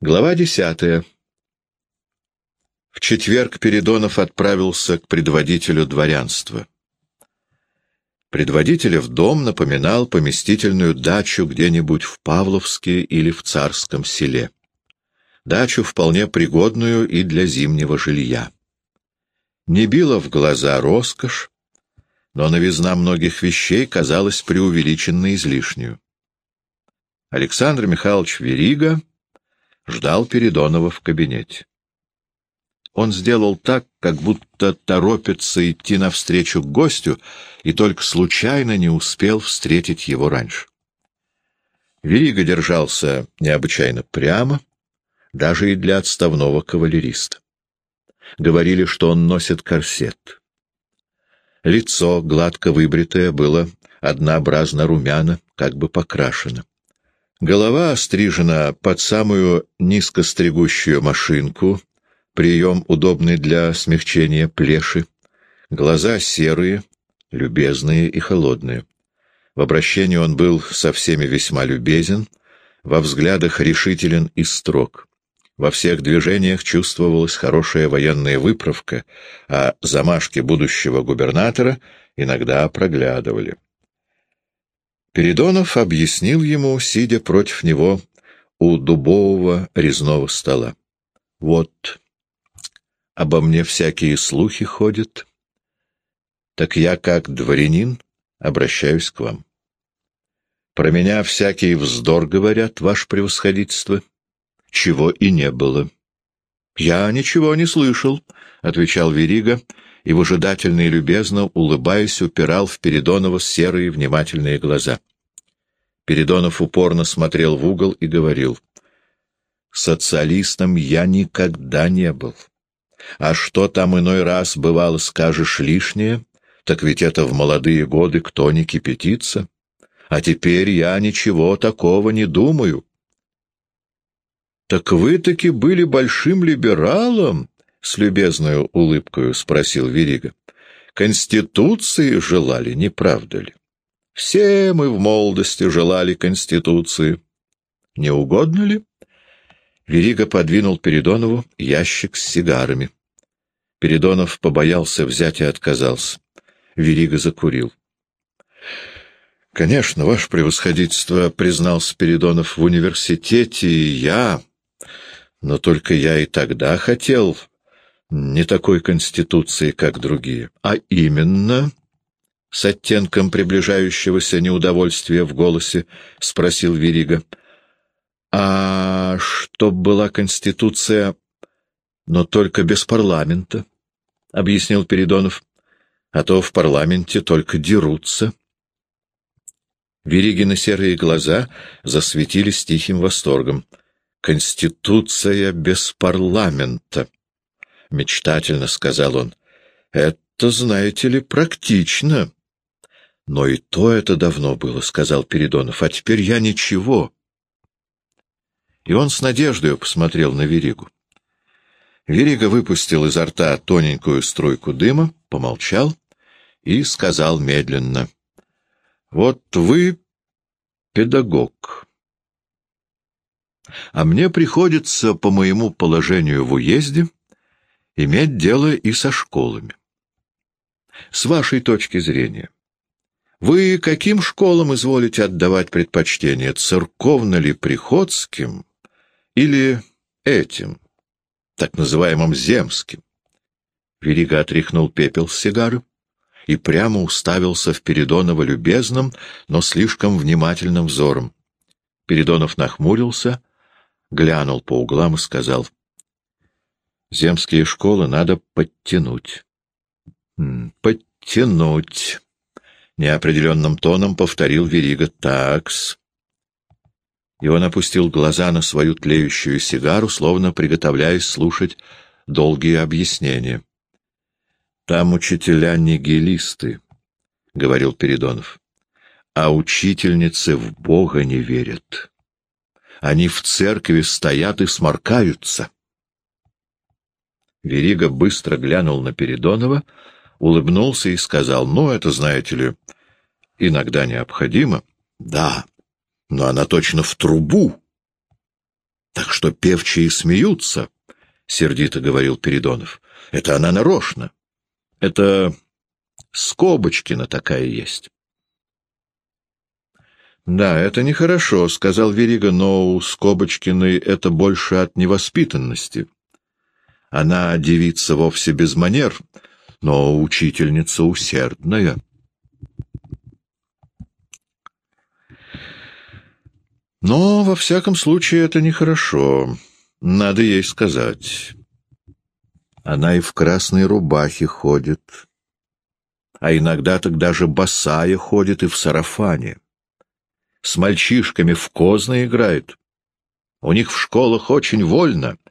Глава десятая. В четверг Передонов отправился к предводителю дворянства. Предводителев дом напоминал поместительную дачу где-нибудь в Павловске или в Царском селе. Дачу вполне пригодную и для зимнего жилья. Не била в глаза роскошь, но новизна многих вещей казалась преувеличенно излишнюю. Александр Михайлович Верига ждал Передонова в кабинете. Он сделал так, как будто торопится идти навстречу к гостю, и только случайно не успел встретить его раньше. Верига держался необычайно прямо, даже и для отставного кавалериста. Говорили, что он носит корсет. Лицо, гладко выбритое, было однообразно румяно, как бы покрашено. Голова острижена под самую низкостригущую машинку, прием удобный для смягчения плеши. Глаза серые, любезные и холодные. В обращении он был со всеми весьма любезен, во взглядах решителен и строг. Во всех движениях чувствовалась хорошая военная выправка, а замашки будущего губернатора иногда проглядывали. Передонов объяснил ему, сидя против него у дубового резного стола. «Вот, обо мне всякие слухи ходят, так я, как дворянин, обращаюсь к вам. Про меня всякий вздор говорят, ваше превосходительство, чего и не было». «Я ничего не слышал», — отвечал Верига, — и выжидательно и любезно, улыбаясь, упирал в Передонова серые внимательные глаза. Передонов упорно смотрел в угол и говорил, «Социалистом я никогда не был. А что там иной раз, бывало, скажешь лишнее, так ведь это в молодые годы кто не кипятится. А теперь я ничего такого не думаю». «Так вы таки были большим либералом?» С любезную улыбкою спросил Верига. Конституции желали, не правда ли? Все мы в молодости желали Конституции. Не угодно ли? Верига подвинул Передонову ящик с сигарами. Передонов побоялся взять и отказался. Верига закурил. «Конечно, ваше превосходительство, — признался Передонов, — в университете я, но только я и тогда хотел не такой конституции, как другие, а именно, — с оттенком приближающегося неудовольствия в голосе спросил Верига, — а чтоб была конституция, но только без парламента, — объяснил Передонов, — а то в парламенте только дерутся. Веригины серые глаза засветились тихим восторгом. «Конституция без парламента!» — мечтательно сказал он. «Это, знаете ли, практично». «Но и то это давно было», — сказал Передонов, — «а теперь я ничего». И он с надеждой посмотрел на Веригу. Верига выпустил изо рта тоненькую струйку дыма, помолчал и сказал медленно. «Вот вы педагог, а мне приходится по моему положению в уезде иметь дело и со школами. С вашей точки зрения, вы каким школам изволите отдавать предпочтение, церковно ли приходским или этим, так называемым земским? Верига отряхнул пепел с сигары и прямо уставился в Передонова любезным, но слишком внимательным взором. Передонов нахмурился, глянул по углам и сказал — Земские школы надо подтянуть. Подтянуть. Неопределенным тоном повторил Верига. Такс. И он опустил глаза на свою тлеющую сигару, словно приготовляясь слушать долгие объяснения. «Там учителя нигилисты», — говорил Передонов, — «а учительницы в Бога не верят. Они в церкви стоят и сморкаются». Верига быстро глянул на Передонова, улыбнулся и сказал, «Ну, это, знаете ли, иногда необходимо». «Да, но она точно в трубу». «Так что певчие смеются, — сердито говорил Передонов. — Это она нарочно. Это Скобочкина такая есть. «Да, это нехорошо», — сказал Верига, — «но у Скобочкиной это больше от невоспитанности. Она девица вовсе без манер, но учительница усердная». Но, во всяком случае, это нехорошо. Надо ей сказать. Она и в красной рубахе ходит, а иногда тогда же босая ходит и в сарафане. С мальчишками в козно играет. У них в школах очень вольно, —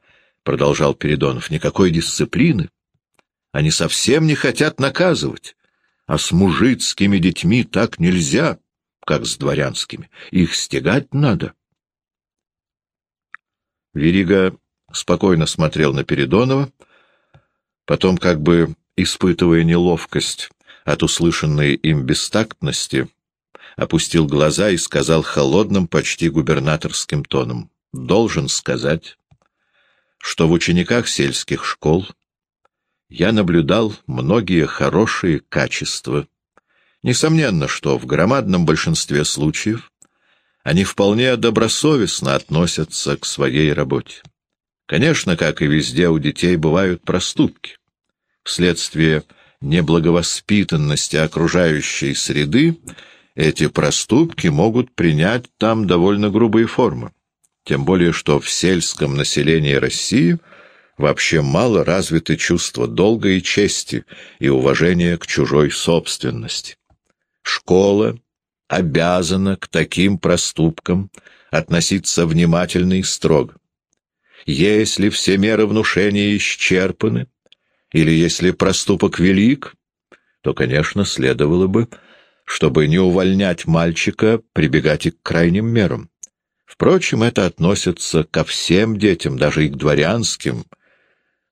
продолжал Передонов, — никакой дисциплины. Они совсем не хотят наказывать, а с мужицкими детьми так нельзя как с дворянскими. Их стегать надо. Верига спокойно смотрел на Передонова, потом, как бы испытывая неловкость от услышанной им бестактности, опустил глаза и сказал холодным, почти губернаторским тоном. «Должен сказать, что в учениках сельских школ я наблюдал многие хорошие качества, Несомненно, что в громадном большинстве случаев они вполне добросовестно относятся к своей работе. Конечно, как и везде у детей бывают проступки. Вследствие неблаговоспитанности окружающей среды эти проступки могут принять там довольно грубые формы. Тем более, что в сельском населении России вообще мало развиты чувства долга и чести и уважения к чужой собственности. Школа обязана к таким проступкам относиться внимательно и строго. Если все меры внушения исчерпаны, или если проступок велик, то, конечно, следовало бы, чтобы не увольнять мальчика, прибегать и к крайним мерам. Впрочем, это относится ко всем детям, даже и к дворянским,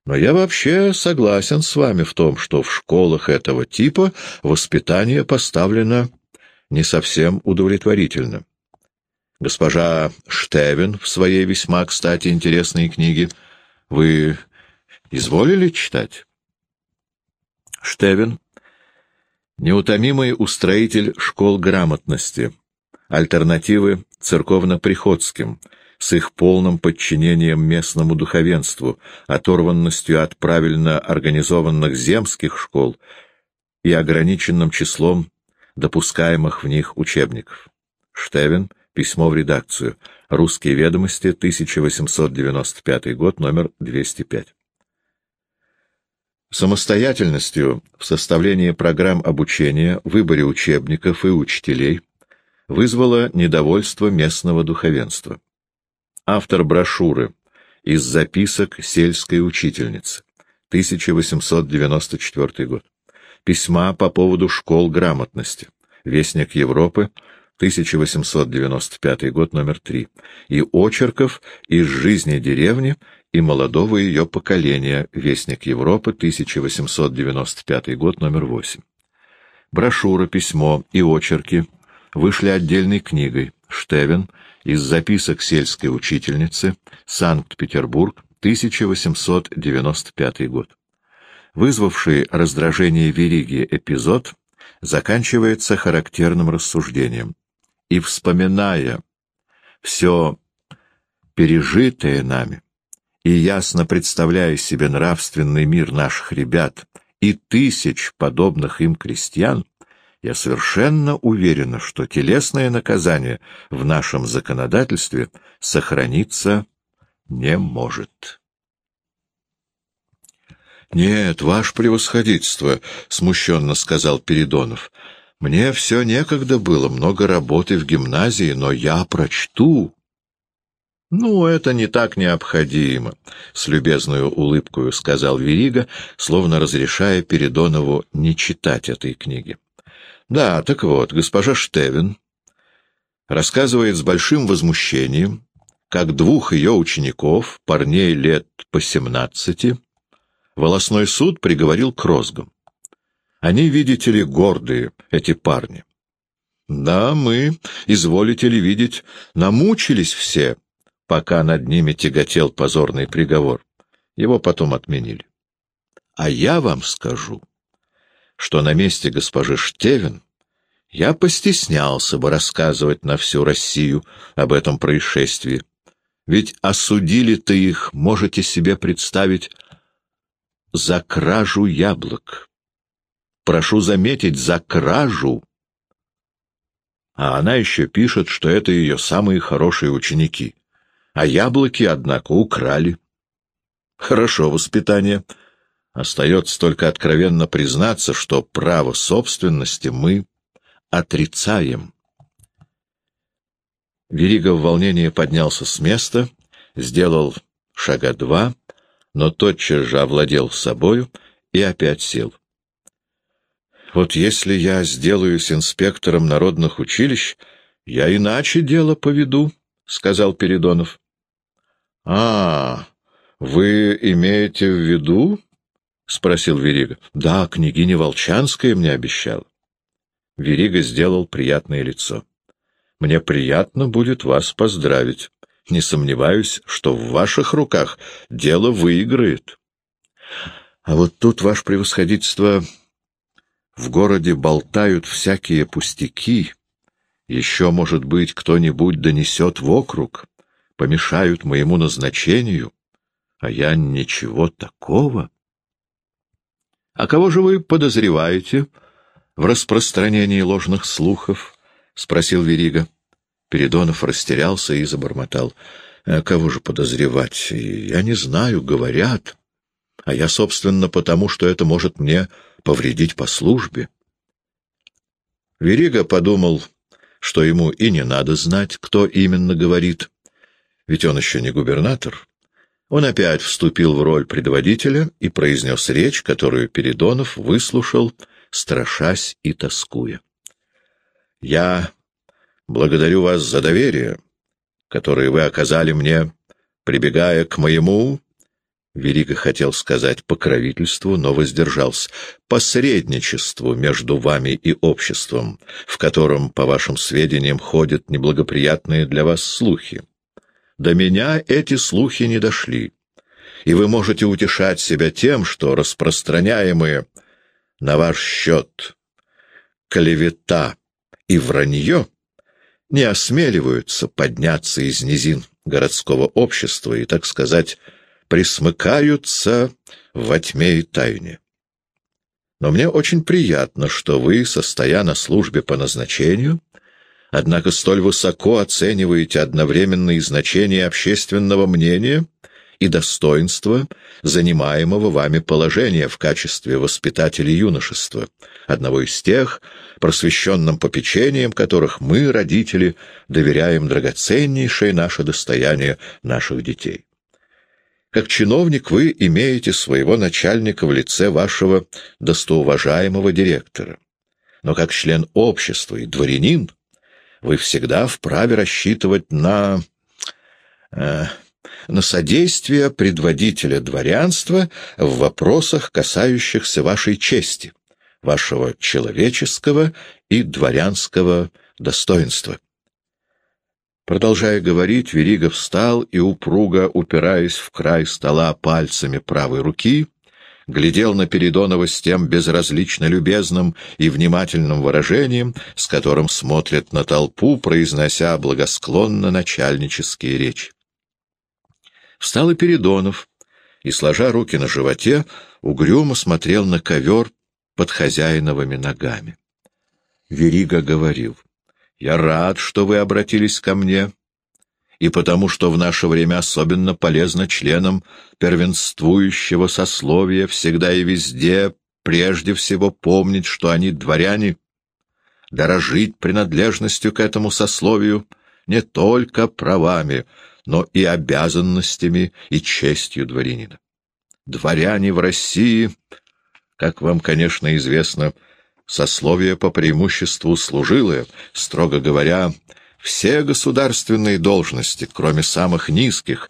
но я вообще согласен с вами в том, что в школах этого типа воспитание поставлено не совсем удовлетворительно. Госпожа Штевен в своей весьма, кстати, интересной книге вы изволили читать? Штевен — неутомимый устроитель школ грамотности, альтернативы церковно-приходским — с их полным подчинением местному духовенству, оторванностью от правильно организованных земских школ и ограниченным числом допускаемых в них учебников. Штевен. Письмо в редакцию. Русские ведомости. 1895 год. Номер 205. Самостоятельностью в составлении программ обучения, выборе учебников и учителей вызвало недовольство местного духовенства. Автор брошюры «Из записок сельской учительницы», 1894 год, письма по поводу школ грамотности, Вестник Европы, 1895 год, номер 3, и очерков из жизни деревни и молодого ее поколения, Вестник Европы, 1895 год, номер 8. Брошюра, письмо и очерки вышли отдельной книгой. Штевен из записок сельской учительницы, Санкт-Петербург, 1895 год. Вызвавший раздражение Вериги эпизод заканчивается характерным рассуждением. И вспоминая все пережитое нами, и ясно представляя себе нравственный мир наших ребят и тысяч подобных им крестьян, я совершенно уверена, что телесное наказание в нашем законодательстве сохраниться не может. «Нет, ваше превосходительство», — смущенно сказал Передонов. «Мне все некогда было, много работы в гимназии, но я прочту». «Ну, это не так необходимо», — с любезную улыбкою сказал Верига, словно разрешая Передонову не читать этой книги. Да, так вот, госпожа Штевен рассказывает с большим возмущением, как двух ее учеников, парней лет по семнадцати, волосной суд приговорил к розгам. Они, видите ли, гордые, эти парни. Да, мы, изволите ли видеть, намучились все, пока над ними тяготел позорный приговор. Его потом отменили. А я вам скажу, что на месте госпожи Штевен я постеснялся бы рассказывать на всю Россию об этом происшествии. Ведь осудили-то их, можете себе представить, за кражу яблок. Прошу заметить, за кражу. А она еще пишет, что это ее самые хорошие ученики. А яблоки, однако, украли. Хорошо воспитание. Остается только откровенно признаться, что право собственности мы отрицаем. Верига в волнении поднялся с места, сделал шага два, но тотчас же овладел собою и опять сел. Вот если я сделаюсь инспектором народных училищ, я иначе дело поведу, — сказал Передонов. — А, вы имеете в виду? — спросил Верига. — Да, княгиня Волчанская мне обещала. Верига сделал приятное лицо. — Мне приятно будет вас поздравить. Не сомневаюсь, что в ваших руках дело выиграет. А вот тут, ваше превосходительство, в городе болтают всякие пустяки. Еще, может быть, кто-нибудь донесет в округ, помешают моему назначению, а я ничего такого. — А кого же вы подозреваете в распространении ложных слухов? — спросил Верига. Передонов растерялся и забормотал. «А кого же подозревать? Я не знаю, говорят. А я, собственно, потому, что это может мне повредить по службе». Верига подумал, что ему и не надо знать, кто именно говорит, ведь он еще не губернатор. Он опять вступил в роль предводителя и произнес речь, которую Передонов выслушал, страшась и тоскуя. «Я благодарю вас за доверие, которое вы оказали мне, прибегая к моему...» Верига хотел сказать покровительству, но воздержался. «Посредничеству между вами и обществом, в котором, по вашим сведениям, ходят неблагоприятные для вас слухи. До меня эти слухи не дошли, и вы можете утешать себя тем, что распространяемые на ваш счет клевета и вранье не осмеливаются подняться из низин городского общества и, так сказать, присмыкаются во тьме и тайне. Но мне очень приятно, что вы, состоя на службе по назначению, однако столь высоко оцениваете одновременно и значение общественного мнения и достоинства занимаемого вами положения в качестве воспитателя юношества, одного из тех, просвещенным попечением которых мы, родители, доверяем драгоценнейшее наше достояние наших детей. Как чиновник вы имеете своего начальника в лице вашего достоуважаемого директора. Но как член общества и дворянин вы всегда вправе рассчитывать на... Э, на содействие предводителя дворянства в вопросах, касающихся вашей чести, вашего человеческого и дворянского достоинства. Продолжая говорить, Верига встал и, упруго упираясь в край стола пальцами правой руки, глядел на Передонова с тем безразлично любезным и внимательным выражением, с которым смотрят на толпу, произнося благосклонно начальнические речи. Встал и Передонов, и, сложа руки на животе, угрюмо смотрел на ковер под хозяиновыми ногами. Верига говорил, «Я рад, что вы обратились ко мне, и потому что в наше время особенно полезно членам первенствующего сословия всегда и везде прежде всего помнить, что они дворяне, дорожить принадлежностью к этому сословию не только правами, но и обязанностями и честью дворянина. Дворяне в России, как вам, конечно, известно, сословие по преимуществу служилое, строго говоря, все государственные должности, кроме самых низких,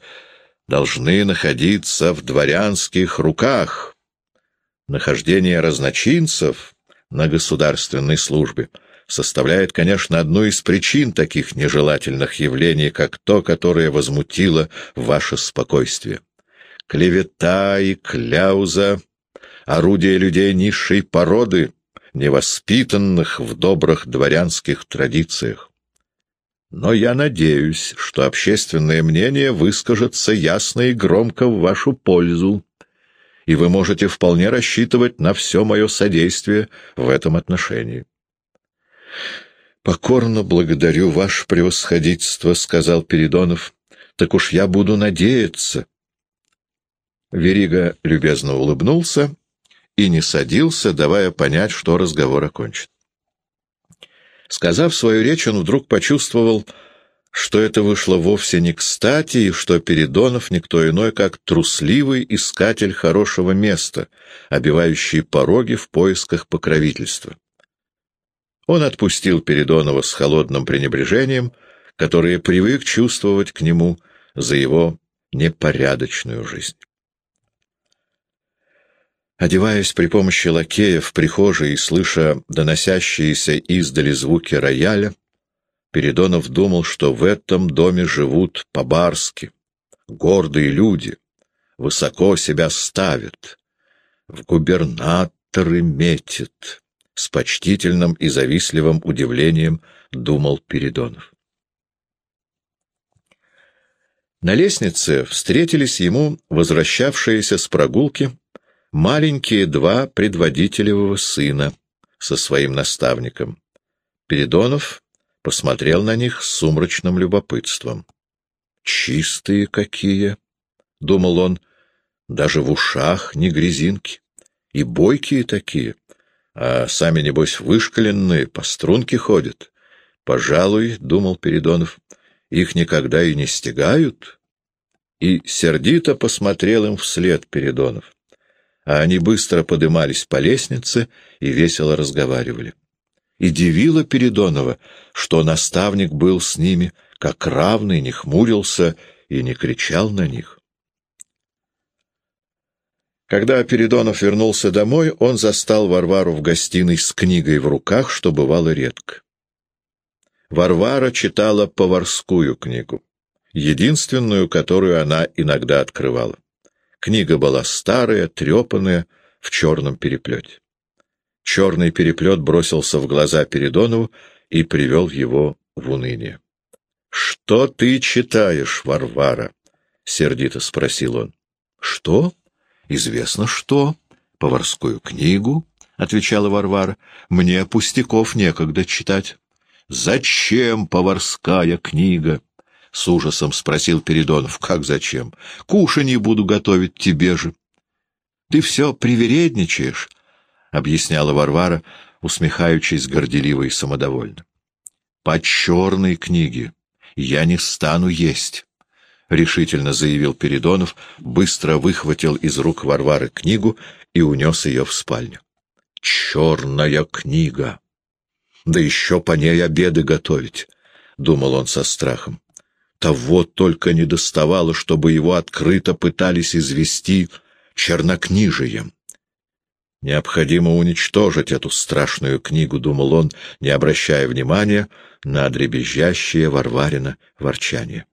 должны находиться в дворянских руках. Нахождение разночинцев на государственной службе составляет, конечно, одну из причин таких нежелательных явлений, как то, которое возмутило ваше спокойствие. Клевета и кляуза — орудия людей низшей породы, невоспитанных в добрых дворянских традициях. Но я надеюсь, что общественное мнение выскажется ясно и громко в вашу пользу, и вы можете вполне рассчитывать на все мое содействие в этом отношении. «Покорно благодарю ваше превосходительство», — сказал Передонов. «Так уж я буду надеяться». Верига любезно улыбнулся и не садился, давая понять, что разговор окончен. Сказав свою речь, он вдруг почувствовал, что это вышло вовсе не кстати, и что Передонов никто иной, как трусливый искатель хорошего места, обивающий пороги в поисках покровительства. Он отпустил Передонова с холодным пренебрежением, которое привык чувствовать к нему за его непорядочную жизнь. Одеваясь при помощи лакея в прихожей и слыша доносящиеся издали звуки рояля, Передонов думал, что в этом доме живут по-барски, гордые люди, высоко себя ставят, в губернаторы метят. С почтительным и завистливым удивлением думал Передонов. На лестнице встретились ему возвращавшиеся с прогулки маленькие два предводителевого сына со своим наставником. Передонов посмотрел на них с сумрачным любопытством. «Чистые какие!» — думал он, — «даже в ушах не грязинки, и бойкие такие» а сами, небось, вышкаленные, по струнке ходят. Пожалуй, — думал Передонов, — их никогда и не стегают. И сердито посмотрел им вслед Передонов. А они быстро подымались по лестнице и весело разговаривали. И дивило Передонова, что наставник был с ними, как равный, не хмурился и не кричал на них. Когда Передонов вернулся домой, он застал Варвару в гостиной с книгой в руках, что бывало редко. Варвара читала поварскую книгу, единственную, которую она иногда открывала. Книга была старая, трепанная, в черном переплете. Черный переплет бросился в глаза Передонову и привел его в уныние. — Что ты читаешь, Варвара? — сердито спросил он. — Что? Известно что. Поварскую книгу, — отвечала Варвара. Мне пустяков некогда читать. Зачем поварская книга? — с ужасом спросил Передонов. Как зачем? Кушанье буду готовить тебе же. Ты все привередничаешь, — объясняла Варвара, усмехаючись горделиво и самодовольно. По черной книге я не стану есть. — решительно заявил Передонов, быстро выхватил из рук Варвары книгу и унес ее в спальню. «Черная книга! Да еще по ней обеды готовить!» — думал он со страхом. Того только не доставало, чтобы его открыто пытались извести чернокнижием. Необходимо уничтожить эту страшную книгу, — думал он, не обращая внимания на дребезжащее Варварина ворчание.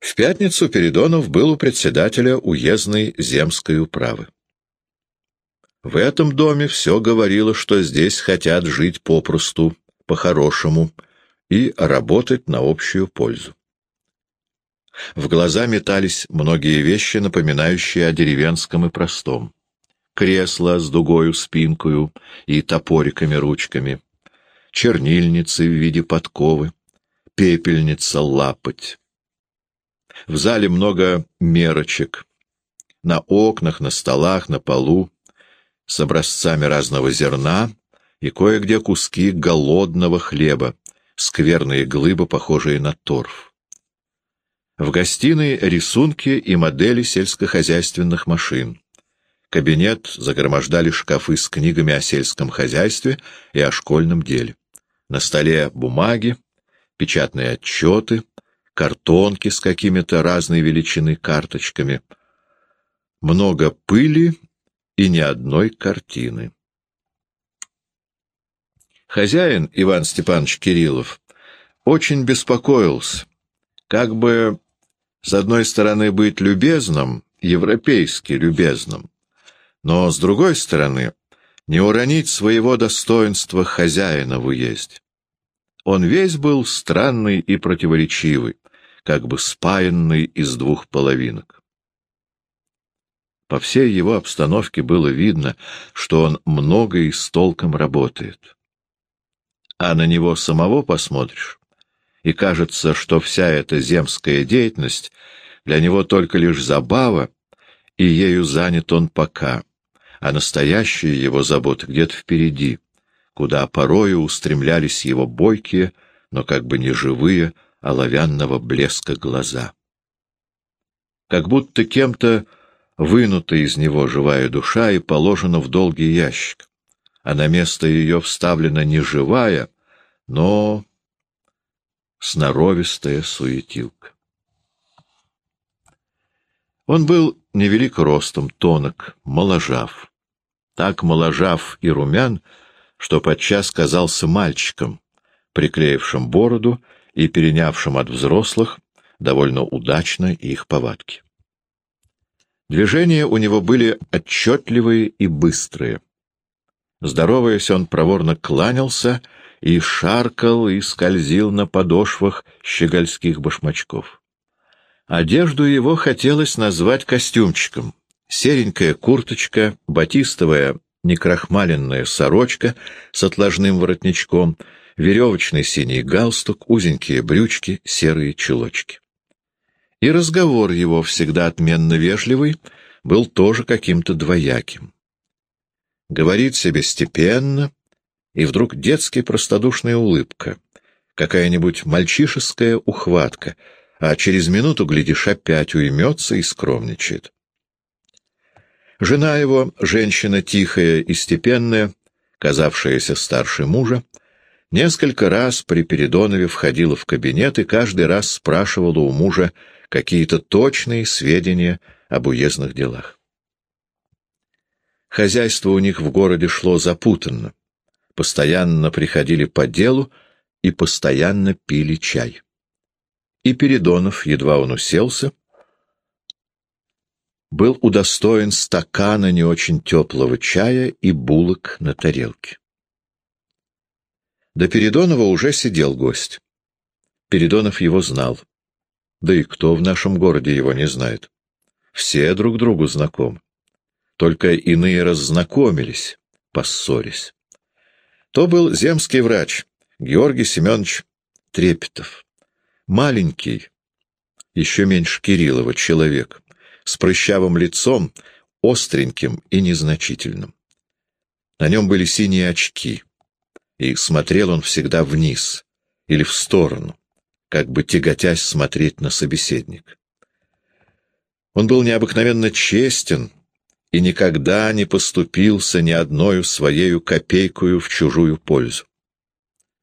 В пятницу Передонов был у председателя уездной земской управы. В этом доме все говорило, что здесь хотят жить попросту, по-хорошему, и работать на общую пользу. В глаза метались многие вещи, напоминающие о деревенском и простом. Кресла с дугою спинкою и топориками-ручками, чернильницы в виде подковы, пепельница-лапоть. В зале много мерочек. На окнах, на столах, на полу, с образцами разного зерна и кое-где куски голодного хлеба, скверные глыбы, похожие на торф. В гостиной рисунки и модели сельскохозяйственных машин. Кабинет загромождали шкафы с книгами о сельском хозяйстве и о школьном деле. На столе бумаги, печатные отчеты, картонки с какими-то разной величины карточками. Много пыли и ни одной картины. Хозяин Иван Степанович Кириллов очень беспокоился, как бы с одной стороны быть любезным, европейски любезным, но с другой стороны не уронить своего достоинства хозяина в уезде. Он весь был странный и противоречивый, как бы спаянный из двух половинок. По всей его обстановке было видно, что он много и с толком работает. А на него самого посмотришь, и кажется, что вся эта земская деятельность для него только лишь забава, и ею занят он пока, а настоящие его заботы где-то впереди, куда порою устремлялись его бойкие, но как бы не живые, оловянного блеска глаза. Как будто кем-то вынута из него живая душа и положена в долгий ящик, а на место ее вставлена не живая, но сноровистая суетилка. Он был невелик ростом, тонок, моложав. Так моложав и румян, что подчас казался мальчиком, приклеившим бороду и перенявшим от взрослых довольно удачно их повадки. Движения у него были отчетливые и быстрые. Здороваясь, он проворно кланялся и шаркал и скользил на подошвах щегольских башмачков. Одежду его хотелось назвать костюмчиком. Серенькая курточка, батистовая некрахмаленная сорочка с отложным воротничком, веревочный синий галстук, узенькие брючки, серые чулочки. И разговор его, всегда отменно вежливый, был тоже каким-то двояким. Говорит себе степенно, и вдруг детски простодушная улыбка, какая-нибудь мальчишеская ухватка, а через минуту, глядишь, опять уймется и скромничает. Жена его, женщина тихая и степенная, казавшаяся старше мужа, несколько раз при Передонове входила в кабинет и каждый раз спрашивала у мужа, какие-то точные сведения об уездных делах. Хозяйство у них в городе шло запутанно. Постоянно приходили по делу и постоянно пили чай. И Передонов, едва он уселся, был удостоен стакана не очень теплого чая и булок на тарелке. До Передонова уже сидел гость. Передонов его знал. Да и кто в нашем городе его не знает? Все друг другу знакомы. Только иные раззнакомились, поссорясь. То был земский врач Георгий Семенович Трепетов. Маленький, еще меньше Кириллова, человек, с прыщавым лицом, остреньким и незначительным. На нем были синие очки, и смотрел он всегда вниз или в сторону как бы тяготясь смотреть на собеседник. Он был необыкновенно честен и никогда не поступился ни одною своею копейкою в чужую пользу.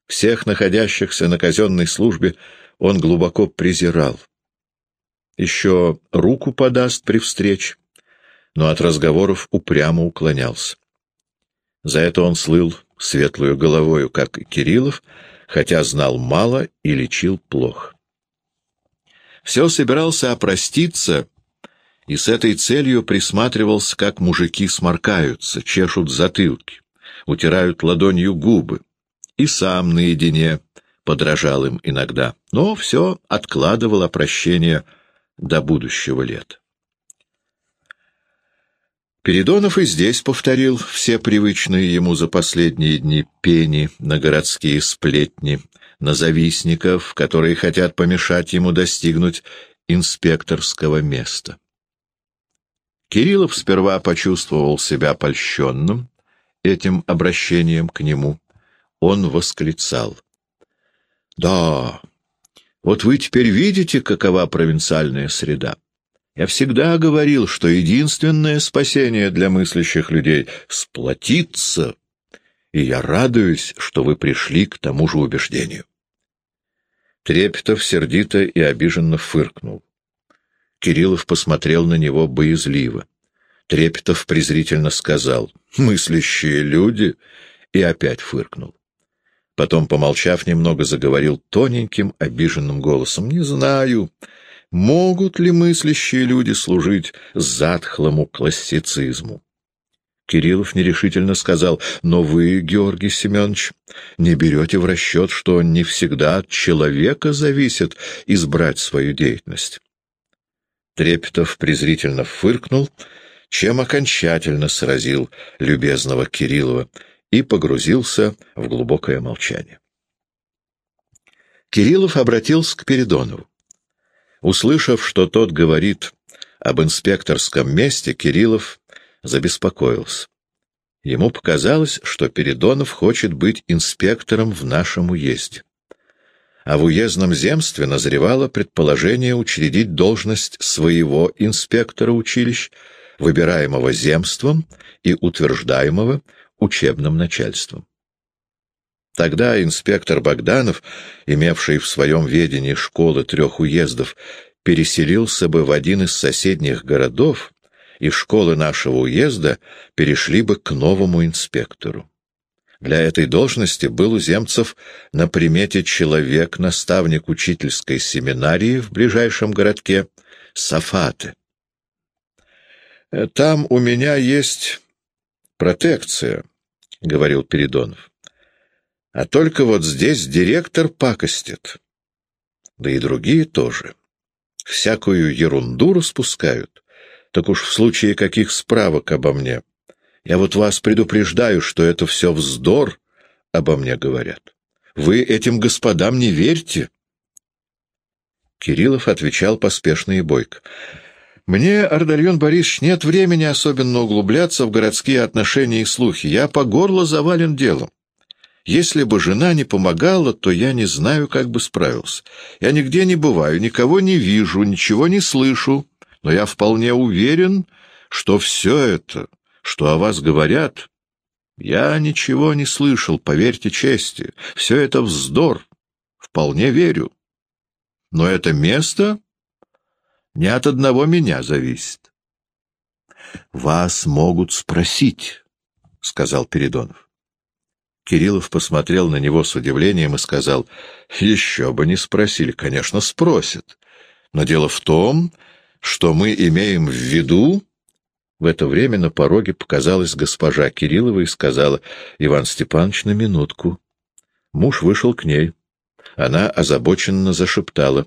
Всех находящихся на казенной службе он глубоко презирал. Еще руку подаст при встрече, но от разговоров упрямо уклонялся. За это он слыл светлую головою, как и Кириллов, хотя знал мало и лечил плохо. Все собирался опроститься, и с этой целью присматривался, как мужики сморкаются, чешут затылки, утирают ладонью губы, и сам наедине подражал им иногда, но все откладывал опрощение до будущего лета. Передонов и здесь повторил все привычные ему за последние дни пени на городские сплетни, на завистников, которые хотят помешать ему достигнуть инспекторского места. Кириллов сперва почувствовал себя польщенным этим обращением к нему. Он восклицал. «Да, вот вы теперь видите, какова провинциальная среда. Я всегда говорил, что единственное спасение для мыслящих людей — сплотиться, и я радуюсь, что вы пришли к тому же убеждению. Трепетов сердито и обиженно фыркнул. Кириллов посмотрел на него боязливо. Трепетов презрительно сказал «мыслящие люди» и опять фыркнул. Потом, помолчав немного, заговорил тоненьким, обиженным голосом. «Не знаю, могут ли мыслящие люди служить затхлому классицизму. Кириллов нерешительно сказал, «Но вы, Георгий Семенович, не берете в расчет, что не всегда от человека зависит избрать свою деятельность». Трепетов презрительно фыркнул, чем окончательно сразил любезного Кириллова и погрузился в глубокое молчание. Кириллов обратился к Передонову. Услышав, что тот говорит об инспекторском месте, Кириллов забеспокоился. Ему показалось, что Передонов хочет быть инспектором в нашем уезде. А в уездном земстве назревало предположение учредить должность своего инспектора училищ, выбираемого земством и утверждаемого учебным начальством. Тогда инспектор Богданов, имевший в своем ведении школы трех уездов, переселился бы в один из соседних городов, и школы нашего уезда перешли бы к новому инспектору. Для этой должности был у земцев на примете человек, наставник учительской семинарии в ближайшем городке Сафаты. «Там у меня есть протекция», — говорил Передонов. «А только вот здесь директор пакостит. Да и другие тоже. Всякую ерунду распускают так уж в случае каких справок обо мне. Я вот вас предупреждаю, что это все вздор, обо мне говорят. Вы этим господам не верьте. Кириллов отвечал поспешно и бойко. «Мне, Ардальон Борисович, нет времени особенно углубляться в городские отношения и слухи. Я по горло завален делом. Если бы жена не помогала, то я не знаю, как бы справился. Я нигде не бываю, никого не вижу, ничего не слышу но я вполне уверен, что все это, что о вас говорят, я ничего не слышал, поверьте чести, все это вздор, вполне верю. Но это место не от одного меня зависит. — Вас могут спросить, — сказал Передонов. Кириллов посмотрел на него с удивлением и сказал, — Еще бы не спросили, конечно, спросят. Но дело в том, что мы имеем в виду...» В это время на пороге показалась госпожа Кириллова и сказала, «Иван Степанович, на минутку». Муж вышел к ней. Она озабоченно зашептала,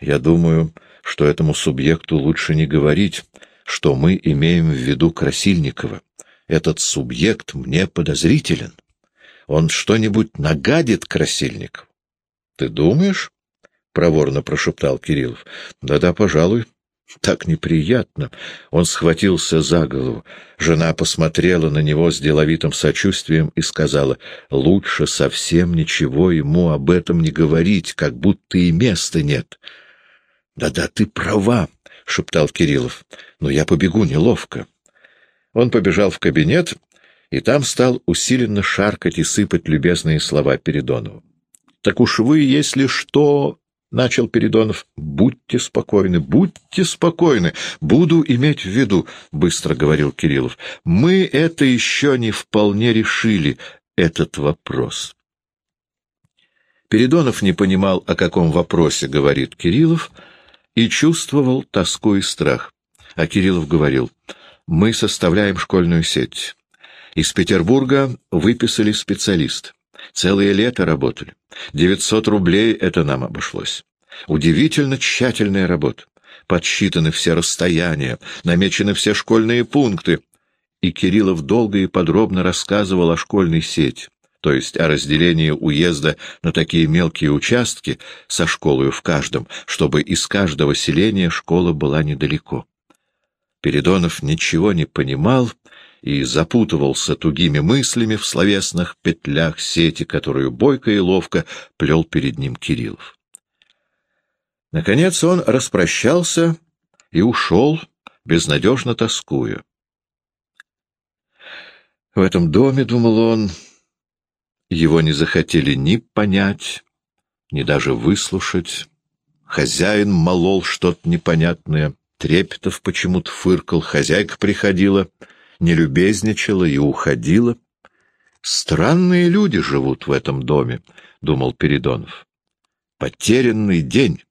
«Я думаю, что этому субъекту лучше не говорить, что мы имеем в виду Красильникова. Этот субъект мне подозрителен. Он что-нибудь нагадит Красильникову». «Ты думаешь?» — проворно прошептал Кириллов. «Да-да, пожалуй». Так неприятно. Он схватился за голову. Жена посмотрела на него с деловитым сочувствием и сказала, «Лучше совсем ничего ему об этом не говорить, как будто и места нет». «Да-да, ты права», — шептал Кириллов, — «но я побегу неловко». Он побежал в кабинет и там стал усиленно шаркать и сыпать любезные слова Передонову. «Так уж вы, если что, — начал Передонов. — Будьте спокойны, будьте спокойны. Буду иметь в виду, — быстро говорил Кириллов. — Мы это еще не вполне решили, этот вопрос. Передонов не понимал, о каком вопросе говорит Кириллов, и чувствовал тоску и страх. А Кириллов говорил, — мы составляем школьную сеть. Из Петербурга выписали специалист. Целое лето работали. Девятьсот рублей это нам обошлось. Удивительно тщательная работа. Подсчитаны все расстояния, намечены все школьные пункты. И Кириллов долго и подробно рассказывал о школьной сети, то есть о разделении уезда на такие мелкие участки со школой в каждом, чтобы из каждого селения школа была недалеко. Передонов ничего не понимал и запутывался тугими мыслями в словесных петлях сети, которую бойко и ловко плел перед ним Кириллов. Наконец он распрощался и ушел, безнадежно тоскуя. В этом доме, думал он, его не захотели ни понять, ни даже выслушать. Хозяин молол что-то непонятное, Трепетов почему-то фыркал, хозяйка приходила — не любезничала и уходила. Странные люди живут в этом доме, — думал Передонов. Потерянный день.